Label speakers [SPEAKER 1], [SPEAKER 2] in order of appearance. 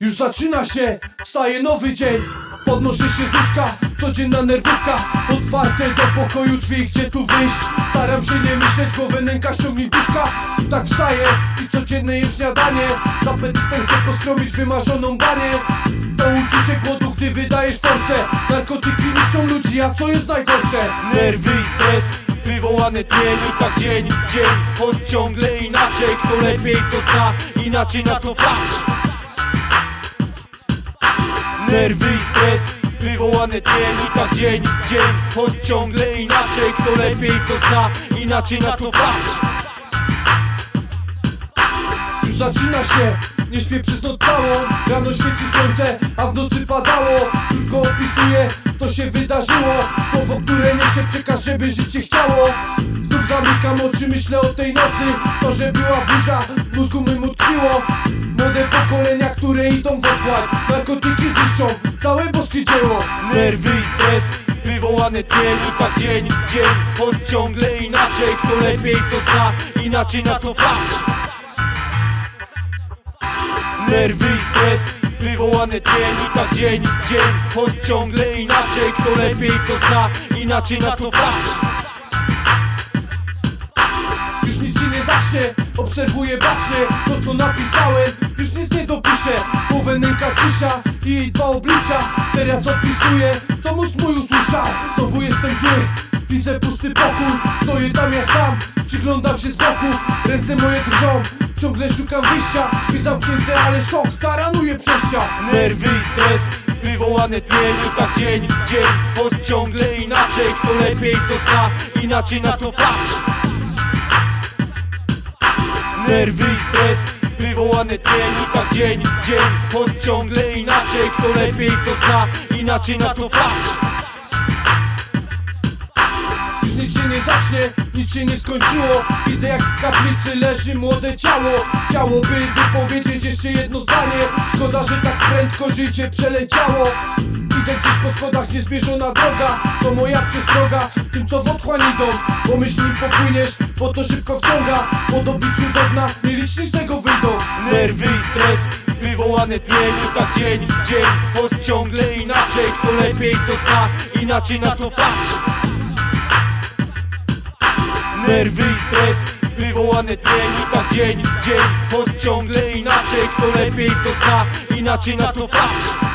[SPEAKER 1] Już zaczyna się, wstaje nowy dzień. Podnoszę się z łóżka, codzienna nerwówka. Otwarte do pokoju drzwi, gdzie tu wyjść? Staram się nie myśleć, głowę nęka ściągnij duszka. Tak wstaję i codzienne jem śniadanie. Z apetytem chcę poskromić wymarzoną banię. To uczucie głodu, gdy wydajesz forsę. Narkotyki niszczą ludzi, a co jest najgorsze?
[SPEAKER 2] Nerwy i stres Wywołane tłem i tak dzień dzień. On ciągle inaczej, kto lepiej to zna. Inaczej na to patrzy Nerwy i stres. Wywołane tłem i tak dzień dzień. On ciągle inaczej, kto lepiej to zna. Inaczej na to patrzy
[SPEAKER 1] Już zaczyna się, nie śpię przez noc całą. Rano świeci słońce, a w nocy padało. Tylko opisuję, co się wydarzyło. Słowo, które niesie przekaz, żeby życie chciało. Znów zamykam oczy, myślę o tej nocy. To, że była burza, w mózgu mym utkwiło Młode pokolenia, które idą w otchłań Narkotyki zniszczą całe boskie dzieło.
[SPEAKER 2] Nerwy i stres Wywołane tłem i tak dzień dzień. On ciągle inaczej, kto lepiej to zna Inaczej na to patrzy. Nerwy i stres Wywołane tłem i tak dzień dzień. On ciągle inaczej, kto lepiej to zna Inaczej na to patrzy
[SPEAKER 1] obserwuję bacznie To co napisałem, już nic nie dopiszę Głowę nęka cisza i jej dwa oblicza. Teraz odpisuję, co mózg mój usłyszał Znowu jestem zły, widzę pusty pokój. Stoję tam ja sam, przyglądam się z boku. Ręce moje drżą, ciągle szukam wyjścia. Drzwi zamknięte, ale szok, taranuje przejścia.
[SPEAKER 2] Nerwy i stres Wywołane i tak dzień dzień. On ciągle inaczej, kto lepiej to zna. Inaczej na to patrzy Nerwy i stres. Wywołane tłem i tak dzień dzień. On ciągle inaczej, kto lepiej to zna. Inaczej na to patrzy
[SPEAKER 1] Już nic się nie zacznie, nic się nie skończyło. Widzę jak w kaplicy leży młode ciało. Chciałoby wypowiedzieć jeszcze jedno zdanie. Szkoda, że tak prędko życie przeleciało. Idę gdzieś po schodach, niezmierzona droga. To moja przestroga, tym co w otchłań idą Bo myśl nim popłyniesz, bo to szybko wciąga Po dobiciu do dna, nieliczni z tego wyjdą.
[SPEAKER 2] Nerwy i stres Wywołane tłem i tak dzień dzień On ciągle inaczej, kto lepiej to zna Inaczej na to patrzy Nerwy i stres Wywołane i tak dzień dzień On ciągle inaczej, kto lepiej to zna Inaczej na to patrzy